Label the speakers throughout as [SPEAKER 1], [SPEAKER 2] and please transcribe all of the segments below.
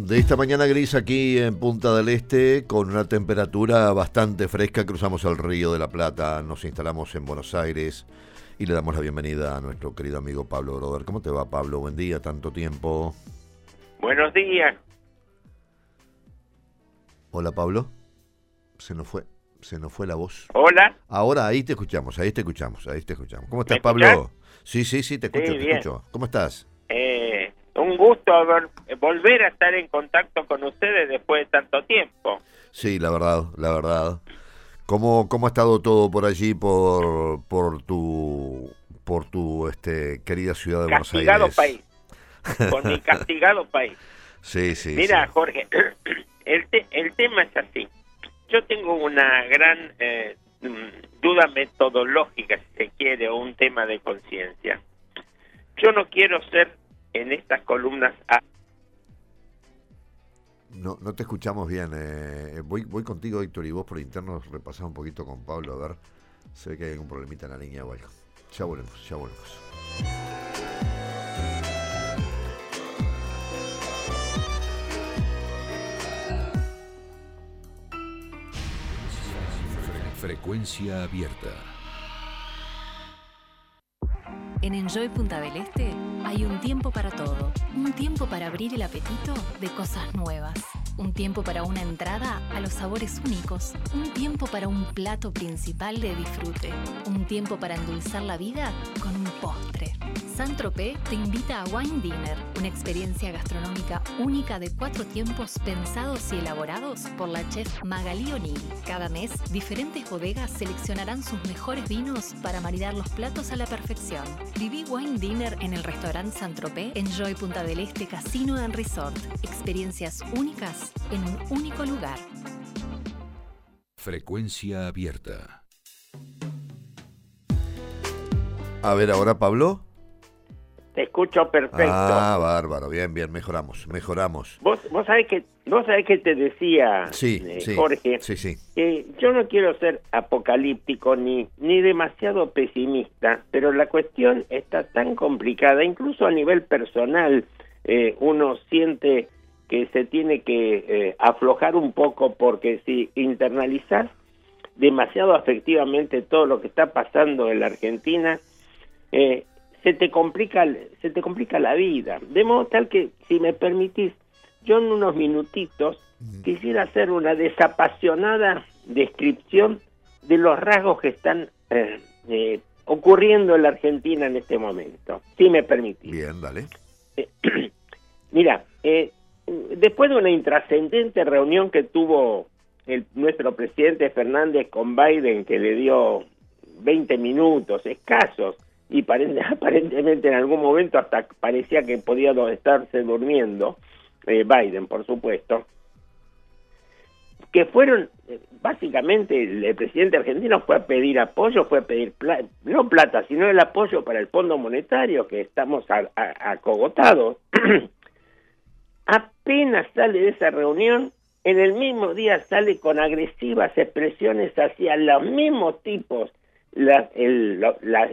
[SPEAKER 1] De esta mañana gris aquí en Punta del Este, con una temperatura bastante fresca, cruzamos el río de la Plata, nos instalamos en Buenos Aires y le damos la bienvenida a nuestro querido amigo Pablo Grover. ¿Cómo te va, Pablo? Buen día, tanto tiempo.
[SPEAKER 2] Buenos días.
[SPEAKER 1] Hola, Pablo. Se nos fue, se nos fue la voz.
[SPEAKER 2] Hola.
[SPEAKER 1] Ahora ahí te escuchamos, ahí te escuchamos, ahí te escuchamos. ¿Cómo estás,
[SPEAKER 2] ¿Me
[SPEAKER 1] Pablo? Sí, sí, sí, te escucho,
[SPEAKER 2] Sí,
[SPEAKER 1] te escucho. ¿Cómo estás?
[SPEAKER 2] Eh, un gusto haber- volver a estar en contacto con ustedes después de tanto tiempo.
[SPEAKER 1] Sí, la verdad, la verdad. ¿Cómo, cómo ha estado todo por allí, por, por tu, por tu este, querida ciudad de Buenos
[SPEAKER 2] Castigado
[SPEAKER 1] Aires?
[SPEAKER 2] país. Con mi castigado país.
[SPEAKER 1] Sí, sí.
[SPEAKER 2] Mira,
[SPEAKER 1] sí.
[SPEAKER 2] Jorge, el, te- el tema es así. Yo tengo una gran eh, mm, duda metodológica, si se quiere, o un tema de conciencia. Yo no quiero ser en estas columnas a-
[SPEAKER 1] No, no te escuchamos bien. eh, voy, voy contigo, Héctor, y vos por interno repasás un poquito con Pablo, a ver. Se ve que hay algún problemita en la línea o algo. Ya volvemos, ya volvemos.
[SPEAKER 3] Frecuencia abierta.
[SPEAKER 4] En Enjoy Punta del Este hay un tiempo para todo. Un tiempo para abrir el apetito de cosas nuevas. Un tiempo para una entrada a los sabores únicos. Un tiempo para un plato principal de disfrute. Un tiempo para endulzar la vida con un postre. San Tropez te invita a Wine Dinner, una experiencia gastronómica única de cuatro tiempos pensados y elaborados por la chef Magali O'Neill. Cada mes, diferentes bodegas seleccionarán sus mejores vinos para maridar los platos a la perfección. Viví Wine Dinner en el restaurante San Tropez, Enjoy Punta del Este Casino and Resort. Experiencias únicas en un único lugar.
[SPEAKER 3] Frecuencia abierta.
[SPEAKER 1] A ver, ahora, Pablo.
[SPEAKER 2] Te escucho perfecto.
[SPEAKER 1] Ah, bárbaro. Bien, bien, mejoramos, mejoramos.
[SPEAKER 2] Vos, vos sabés que vos sabés que te decía
[SPEAKER 1] Sí,
[SPEAKER 2] eh,
[SPEAKER 1] sí.
[SPEAKER 2] Jorge
[SPEAKER 1] Sí, sí.
[SPEAKER 2] que yo no quiero ser apocalíptico ni ni demasiado pesimista, pero la cuestión está tan complicada, incluso a nivel personal, eh, uno siente que se tiene que eh, aflojar un poco porque si internalizas demasiado afectivamente todo lo que está pasando en la Argentina, eh, se te complica se te complica la vida. De modo tal que si me permitís yo en unos minutitos quisiera hacer una desapasionada descripción de los rasgos que están eh, eh, ocurriendo en la Argentina en este momento si me permitís.
[SPEAKER 1] Bien, dale.
[SPEAKER 2] Mira, eh, después de una intrascendente reunión que tuvo el, nuestro presidente Fernández con Biden, que le dio 20 minutos escasos, y pare- aparentemente en algún momento hasta parecía que podía estarse durmiendo, eh, Biden, por supuesto, que fueron, eh, básicamente, el, presidente argentino fue a pedir apoyo, fue a pedir, pla- no plata, sino el apoyo para el Fondo Monetario, que estamos acogotados. apenas sale de esa reunión, en el mismo día sale con agresivas expresiones hacia los mismos tipos, la- el-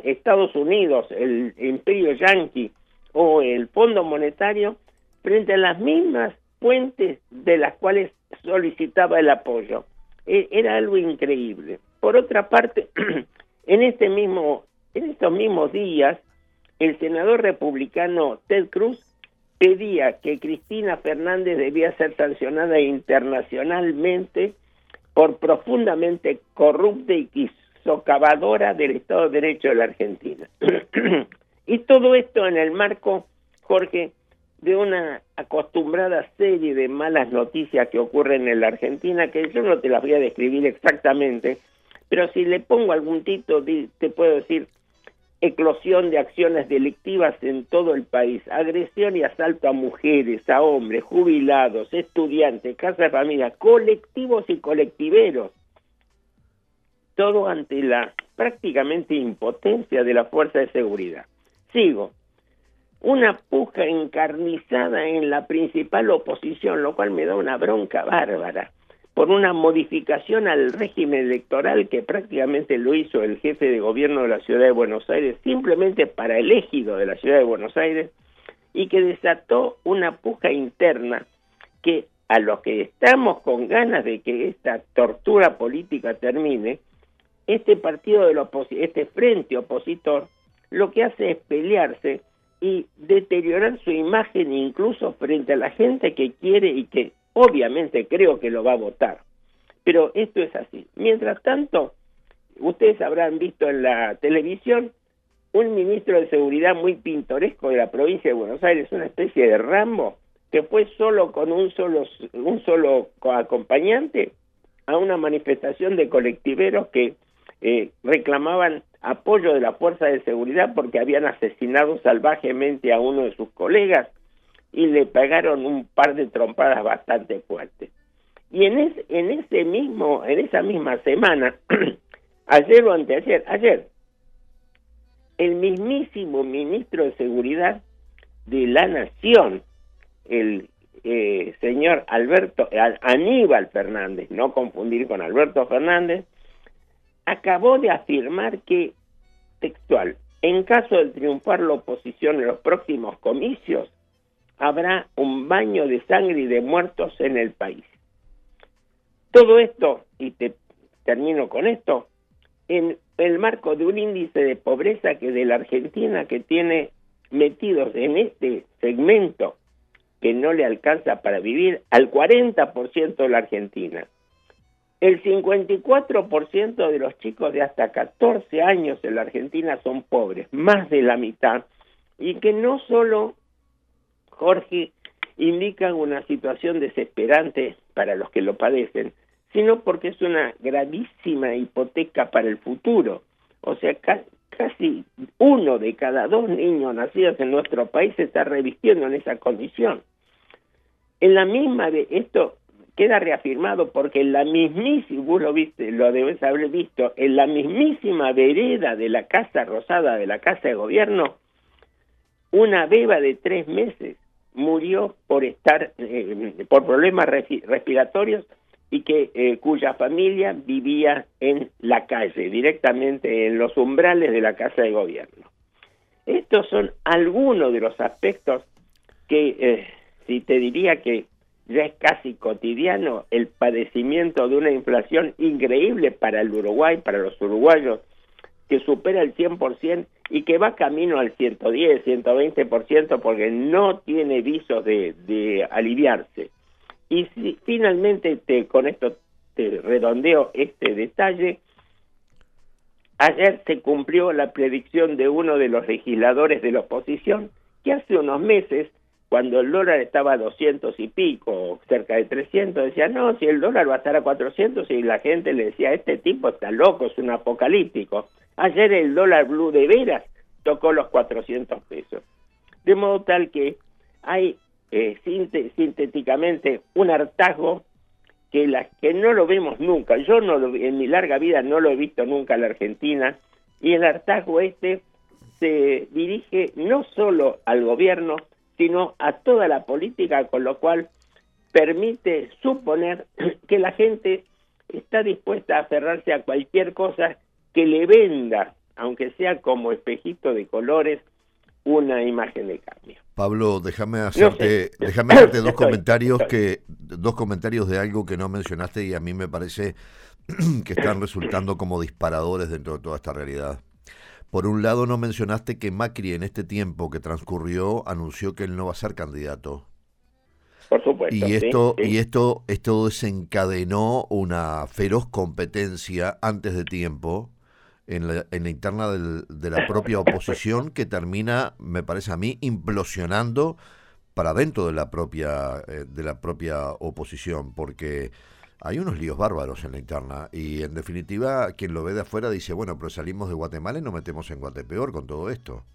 [SPEAKER 2] Estados Unidos, el imperio yanqui o el Fondo Monetario, frente a las mismas fuentes de las cuales solicitaba el apoyo. E- Era algo increíble. Por otra parte, en este mismo, en estos mismos días, el senador republicano Ted Cruz pedía que Cristina Fernández debía ser sancionada internacionalmente por profundamente corrupta y socavadora del Estado de Derecho de la Argentina. y todo esto en el marco, Jorge, de una acostumbrada serie de malas noticias que ocurren en la Argentina, que yo no te las voy a describir exactamente, pero si le pongo algún título, te puedo decir eclosión de acciones delictivas en todo el país, agresión y asalto a mujeres, a hombres, jubilados, estudiantes, casas de familia, colectivos y colectiveros. Todo ante la prácticamente impotencia de la fuerza de seguridad. Sigo. Una puja encarnizada en la principal oposición, lo cual me da una bronca bárbara por una modificación al régimen electoral que prácticamente lo hizo el jefe de gobierno de la ciudad de Buenos Aires, simplemente para el ejido de la ciudad de Buenos Aires, y que desató una puja interna que a los que estamos con ganas de que esta tortura política termine, este partido de este frente opositor, lo que hace es pelearse y deteriorar su imagen incluso frente a la gente que quiere y que obviamente creo que lo va a votar. Pero esto es así. Mientras tanto, ustedes habrán visto en la televisión un ministro de seguridad muy pintoresco de la provincia de Buenos Aires, una especie de Rambo, que fue solo con un solo un solo acompañante a una manifestación de colectiveros que eh, reclamaban apoyo de la fuerza de seguridad porque habían asesinado salvajemente a uno de sus colegas y le pegaron un par de trompadas bastante fuertes. Y en, en ese mismo, en esa misma semana, ayer o anteayer, ayer, el mismísimo ministro de Seguridad de la Nación, el eh, señor Alberto, Aníbal Fernández, no confundir con Alberto Fernández, acabó de afirmar que, textual, en caso de triunfar la oposición en los próximos comicios, habrá un baño de sangre y de muertos en el país. Todo esto, y te termino con esto, en el marco de un índice de pobreza que de la Argentina que tiene metidos en este segmento que no le alcanza para vivir al 40% de la Argentina. El 54% de los chicos de hasta 14 años en la Argentina son pobres, más de la mitad, y que no solo, Jorge, indican una situación desesperante para los que lo padecen, sino porque es una gravísima hipoteca para el futuro. O sea, casi uno de cada dos niños nacidos en nuestro país se está revistiendo en esa condición. En la misma, de esto queda reafirmado porque en la mismísima, vos lo viste, lo debes haber visto, en la mismísima vereda de la Casa Rosada, de la Casa de Gobierno, una beba de tres meses murió por estar, eh, por problemas respiratorios y que eh, cuya familia vivía en la calle, directamente en los umbrales de la Casa de Gobierno. Estos son algunos de los aspectos que, eh, si te diría que ya es casi cotidiano el padecimiento de una inflación increíble para el Uruguay, para los uruguayos, que supera el 100% y que va camino al 110, 120% porque no tiene visos de, aliviarse. Y si finalmente te, con esto te redondeo este detalle, ayer se cumplió la predicción de uno de los legisladores de la oposición que hace unos meses cuando el dólar estaba a 200 y pico, cerca de 300, decía, no, si el dólar va a estar a 400, y la gente le decía, este tipo está loco, es un apocalíptico. Ayer el dólar blue de veras tocó los 400 pesos. De modo tal que hay eh, sintéticamente un hartazgo que, la, que no lo vemos nunca. Yo no lo, en mi larga vida no lo he visto nunca en la Argentina, y el hartazgo este se dirige no solo al gobierno, sino a toda la política, con lo cual permite suponer que la gente está dispuesta a aferrarse a cualquier cosa que le venda, aunque sea como espejito de colores, una imagen de cambio.
[SPEAKER 1] Pablo, déjame hacerte, déjame hacerte dos comentarios que dos comentarios de algo que no mencionaste y a mí me parece que están resultando como disparadores dentro de toda esta realidad. Por un lado, no mencionaste que Macri en este tiempo que transcurrió anunció que él no va a ser candidato.
[SPEAKER 2] Por supuesto.
[SPEAKER 1] Y esto, y esto, esto desencadenó una feroz competencia antes de tiempo en la, en la interna de la propia oposición que termina, me parece a mí, implosionando para dentro de la propia eh, de la propia oposición, porque hay unos líos bárbaros en la interna y en definitiva quien lo ve de afuera dice, bueno, pero salimos de Guatemala y nos metemos en Guatepeor con todo esto.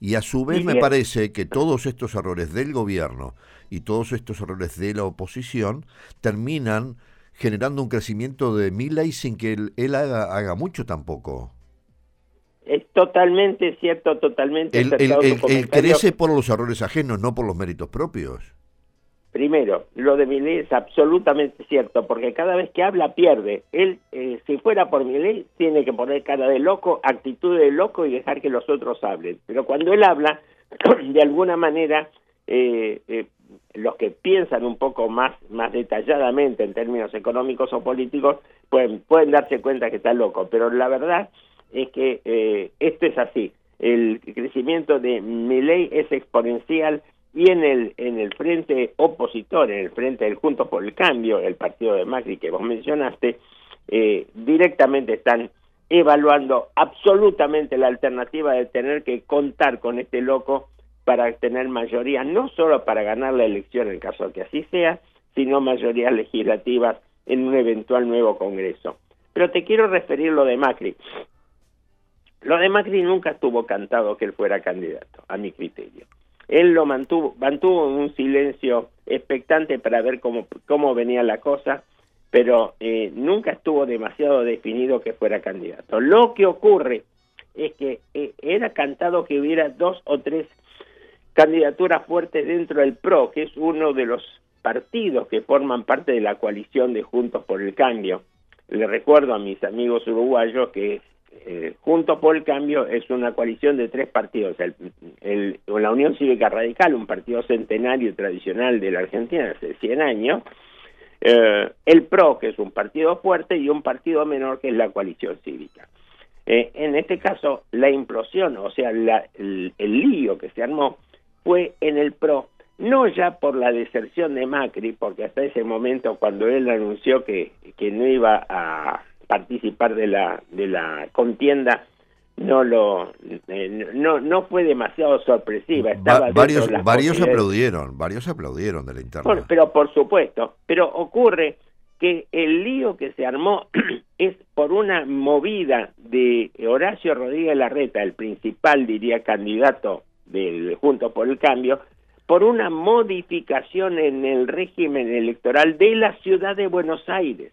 [SPEAKER 1] Y a su vez me parece que todos estos errores del gobierno y todos estos errores de la oposición terminan generando un crecimiento de y sin que él, haga, haga, mucho tampoco.
[SPEAKER 2] Es totalmente cierto, totalmente.
[SPEAKER 1] Él, él crece por los errores ajenos, no por los méritos propios.
[SPEAKER 2] Primero, lo de ley es absolutamente cierto, porque cada vez que habla pierde. Él, eh, si fuera por ley, tiene que poner cara de loco, actitud de loco y dejar que los otros hablen. Pero cuando él habla, de alguna manera, eh, eh, los que piensan un poco más, más detalladamente en términos económicos o políticos pueden, pueden darse cuenta que está loco, pero la verdad es que eh, esto es así. El crecimiento de ley es exponencial y en el, en el frente opositor, en el frente del Juntos por el Cambio, el partido de Macri que vos mencionaste, eh, directamente están evaluando absolutamente la alternativa de tener que contar con este loco para tener mayoría, no solo para ganar la elección en caso que así sea, sino mayorías legislativas en un eventual nuevo Congreso. Pero te quiero referir lo de Macri. Lo de Macri nunca estuvo cantado que él fuera candidato, a mi criterio. Él lo mantuvo, mantuvo en un silencio expectante para ver cómo, cómo venía la cosa, pero eh, nunca estuvo demasiado definido que fuera candidato. Lo que ocurre es que eh, era cantado que hubiera dos o tres candidaturas fuertes dentro del PRO, que es uno de los partidos que forman parte de la coalición de Juntos por el Cambio. Le recuerdo a mis amigos uruguayos que eh, Juntos por el Cambio es una coalición de tres partidos, el, la Unión Cívica Radical, un partido centenario tradicional de la Argentina hace 100 años, eh, el PRO, que es un partido fuerte, y un partido menor, que es la coalición cívica. Eh, en este caso, la implosión, o sea, el, lío que se armó, fue en el PRO, no ya por la deserción de Macri, porque hasta ese momento cuando él anunció que, que no iba a participar de la, de la contienda, no lo eh, no no fue demasiado sorpresiva estaba
[SPEAKER 1] varios varios aplaudieron varios aplaudieron de la interna
[SPEAKER 2] pero por supuesto pero ocurre que el lío que se armó es por una movida de Horacio Rodríguez Larreta el principal diría candidato del Junto por el Cambio, por una modificación en el régimen electoral de la ciudad de Buenos Aires.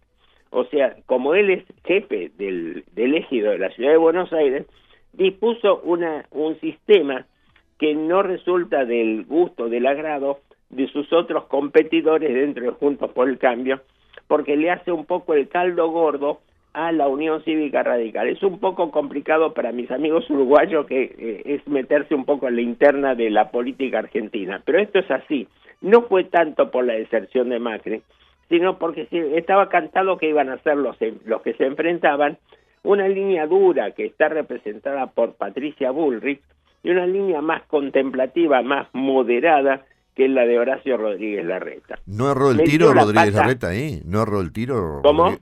[SPEAKER 2] O sea, como él es jefe del, del ejido de la ciudad de Buenos Aires, dispuso una, un sistema que no resulta del gusto, del agrado de sus otros competidores dentro de Juntos por el Cambio, porque le hace un poco el caldo gordo a la Unión Cívica Radical. Es un poco complicado para mis amigos uruguayos que eh, es meterse un poco en la interna de la política argentina, pero esto es así. No fue tanto por la deserción de Macri, sino porque estaba cantado que iban a ser los, los que se enfrentaban una línea dura que está representada por Patricia Bullrich y una línea más contemplativa, más moderada, que es la de Horacio Rodríguez Larreta.
[SPEAKER 1] ¿No erró el tiro Rodríguez Larreta ahí? ¿No erró el tiro?
[SPEAKER 2] ¿Cómo?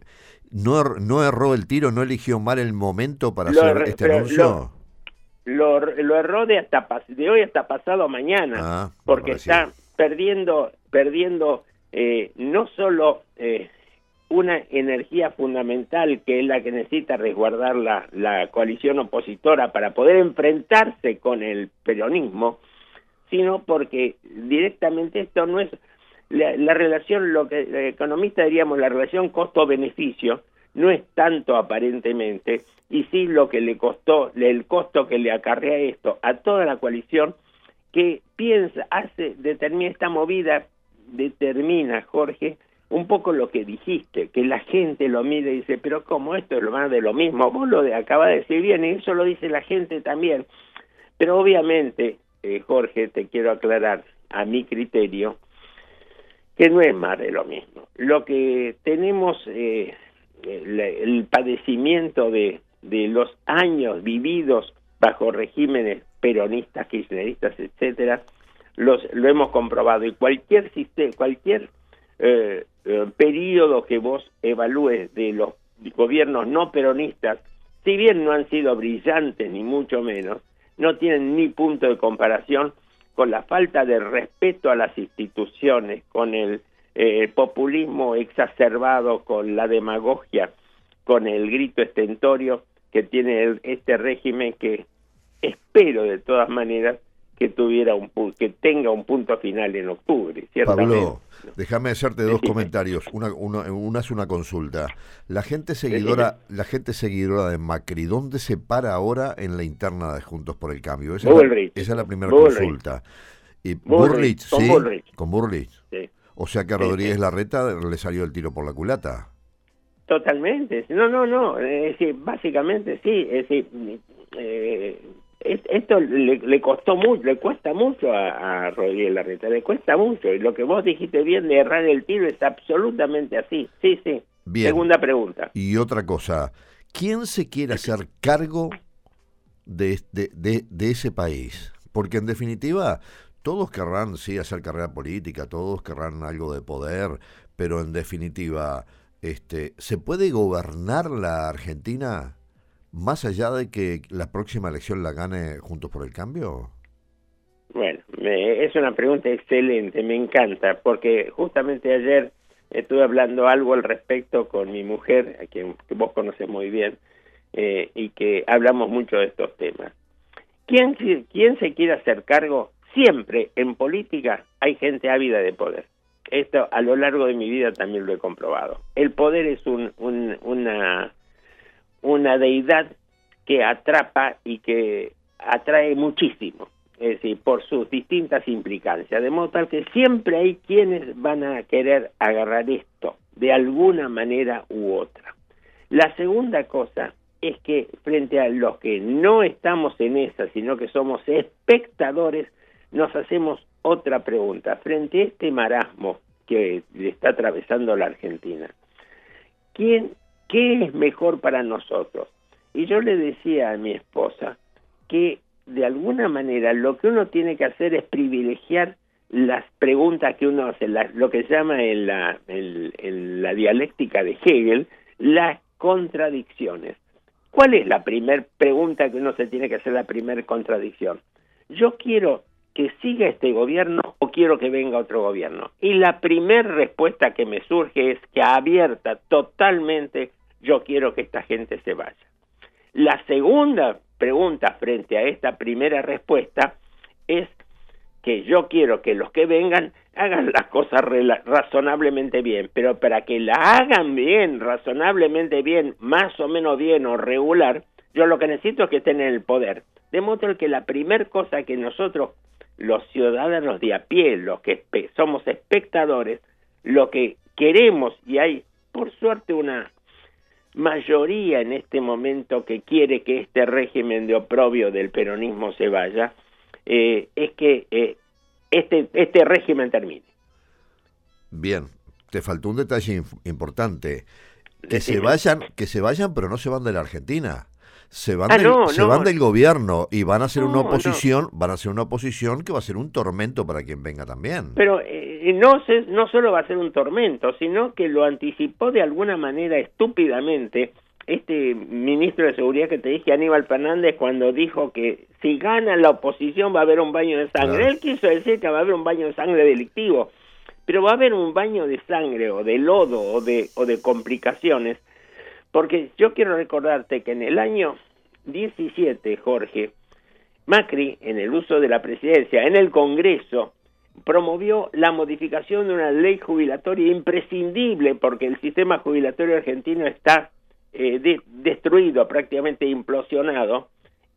[SPEAKER 1] no, er, no erró el tiro, no eligió mal el momento para hacer este anuncio.
[SPEAKER 2] Lo, lo, erró de hasta de hoy hasta pasado mañana, ah, porque está perdiendo perdiendo eh, no solo eh, una energía fundamental que es la que necesita resguardar la, la coalición opositora para poder enfrentarse con el peronismo, sino porque directamente esto no es la, relación, lo que el economista diríamos, la relación costo-beneficio, no es tanto aparentemente, y sí lo que le costó, el costo que le acarrea esto a toda la coalición, que piensa, hace, determina esta movida, determina, Jorge, un poco lo que dijiste, que la gente lo mide y dice, pero como esto es lo más de lo mismo, vos lo de, acaba de decir bien, y eso lo dice la gente también. Pero obviamente, eh, Jorge, te quiero aclarar, a mi criterio, que no es más de lo mismo. Lo que tenemos, eh, el, padecimiento de, de los años vividos bajo regímenes peronistas, kirchneristas, etcétera, los, lo hemos comprobado. Y cualquier sistema, cualquier eh, eh, periodo que vos evalúes de los gobiernos no peronistas, si bien no han sido brillantes ni mucho menos, no tienen ni punto de comparación con la falta de respeto a las instituciones, con el eh, populismo exacerbado, con la demagogia, con el grito estentorio que tiene este régimen que espero de todas maneras que tuviera un que tenga un punto final en octubre.
[SPEAKER 1] Pablo, déjame hacerte dos comentarios. Una, una, es una consulta. La gente seguidora, la gente seguidora de Macri, ¿dónde se para ahora en la interna de Juntos por el Cambio? Esa, es la, primera consulta. Y Burrich, ¿sí? Con Burrich. O sea que a Rodríguez Larreta le salió el tiro por la culata.
[SPEAKER 2] Totalmente. No, no, no. Es decir, básicamente sí. Es decir, eh, esto le, costó mucho, le cuesta mucho a, a Rodríguez Larreta, le cuesta mucho. Y lo que vos dijiste bien de errar el tiro es absolutamente así. Sí, sí. Segunda pregunta.
[SPEAKER 1] Y otra cosa, ¿quién se quiere hacer cargo de, de, de, ese país? Porque en definitiva, todos querrán, sí, hacer carrera política, todos querrán algo de poder, pero en definitiva, este, ¿se puede gobernar la Argentina más allá de que la próxima elección la gane Juntos por el Cambio?
[SPEAKER 2] Bueno, es una pregunta excelente, me encanta, porque justamente ayer estuve hablando algo al respecto con mi mujer, a quien vos conoces muy bien, eh, y que hablamos mucho de estos temas. ¿Quién, ¿Quién se quiere hacer cargo? Siempre en política hay gente ávida de poder. Esto a lo largo de mi vida también lo he comprobado. El poder es un, una, una deidad que atrapa y que atrae muchísimo es decir, por sus distintas implicancias, de modo tal que siempre hay quienes van a querer agarrar esto de alguna manera u otra. La segunda cosa es que frente a los que no estamos en esa, sino que somos espectadores, nos hacemos otra pregunta. Frente a este marasmo que le está atravesando la Argentina, ¿quién, ¿qué es mejor para nosotros? Y yo le decía a mi esposa que de alguna manera lo que uno tiene que hacer es privilegiar las preguntas que uno hace, lo que se llama en la, la dialéctica de Hegel, las contradicciones. ¿Cuál es la primera pregunta que uno se tiene que hacer, la primera contradicción? Yo quiero que siga este gobierno o quiero que venga otro gobierno. Y la primera respuesta que me surge es que abierta totalmente, yo quiero que esta gente se vaya. La segunda pregunta frente a esta primera respuesta es que yo quiero que los que vengan hagan las cosas razonablemente bien, pero para que la hagan bien, razonablemente bien, más o menos bien o regular, yo lo que necesito es que estén en el poder. De modo que la primera cosa que nosotros, los ciudadanos de a pie, los que somos espectadores, lo que queremos, y hay por suerte una mayoría en este momento que quiere que este régimen de oprobio del peronismo se vaya, eh, es que eh, este, este régimen termine.
[SPEAKER 1] Bien, te faltó un detalle importante. Que se vayan, que se vayan, pero no se van de la Argentina se van, ah, del, se van del gobierno y van a ser una oposición, van a ser una oposición que va a ser un tormento para quien venga también.
[SPEAKER 2] Pero eh, no, se, no solo va a ser un tormento, sino que lo anticipó de alguna manera estúpidamente este ministro de Seguridad que te dije, Aníbal Fernández, cuando dijo que si gana la oposición va a haber un baño de sangre. Él quiso decir que va a haber un baño de sangre delictivo, pero va a haber un baño de sangre o de lodo o de, o de complicaciones porque yo quiero recordarte que en el año 17, Jorge, Macri, en el uso de la presidencia, en el Congreso, promovió la modificación de una ley jubilatoria imprescindible porque el sistema jubilatorio argentino está eh, destruido, prácticamente implosionado,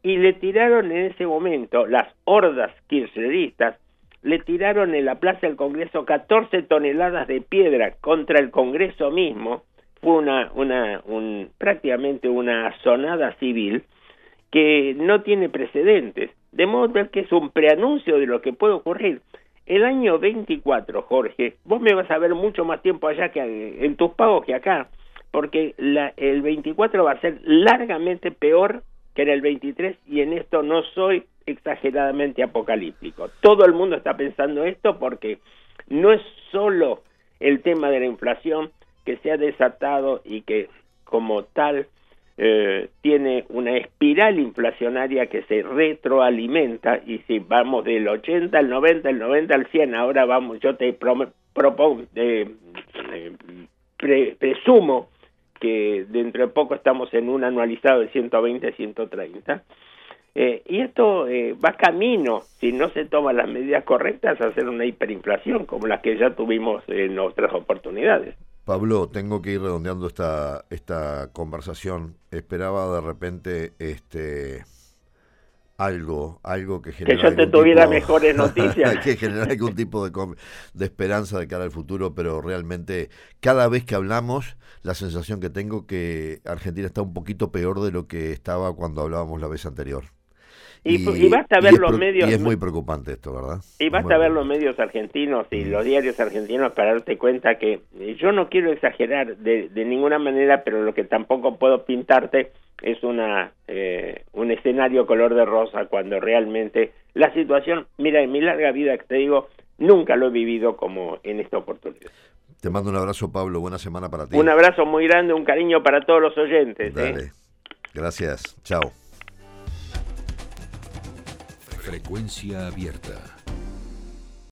[SPEAKER 2] y le tiraron en ese momento las hordas kirchneristas, le tiraron en la Plaza del Congreso 14 toneladas de piedra contra el Congreso mismo, fue una, una un, prácticamente una sonada civil que no tiene precedentes, de modo que es un preanuncio de lo que puede ocurrir. El año 24, Jorge, vos me vas a ver mucho más tiempo allá que en tus pagos que acá, porque la, el 24 va a ser largamente peor que en el 23 y en esto no soy exageradamente apocalíptico. Todo el mundo está pensando esto porque no es solo el tema de la inflación, que se ha desatado y que como tal eh, tiene una espiral inflacionaria que se retroalimenta y si vamos del 80 al 90, el 90 al 100, ahora vamos, yo te propongo, eh, presumo que dentro de poco estamos en un anualizado de 120 130. Eh, y esto eh, va camino, si no se toman las medidas correctas, a hacer una hiperinflación como las que ya tuvimos en otras oportunidades.
[SPEAKER 1] Pablo, tengo que ir redondeando esta, esta conversación. Esperaba de repente este algo, algo que
[SPEAKER 2] Que yo te tuviera mejores noticias.
[SPEAKER 1] que generara algún tipo de, de esperanza de cara al futuro, pero realmente cada vez que hablamos, la sensación que tengo que Argentina está un poquito peor de lo que estaba cuando hablábamos la vez anterior.
[SPEAKER 2] Y, y basta ver los medios.
[SPEAKER 1] Y es muy preocupante esto, ¿verdad?
[SPEAKER 2] Y basta ver los medios argentinos y los diarios argentinos para darte cuenta que eh, yo no quiero exagerar de, de ninguna manera, pero lo que tampoco puedo pintarte es una eh, un escenario color de rosa cuando realmente la situación, mira, en mi larga vida que te digo, nunca lo he vivido como en esta oportunidad.
[SPEAKER 1] Te mando un abrazo, Pablo. Buena semana para ti.
[SPEAKER 2] Un abrazo muy grande, un cariño para todos los oyentes. ¿eh?
[SPEAKER 1] Dale. Gracias. Chao.
[SPEAKER 3] Frecuencia abierta.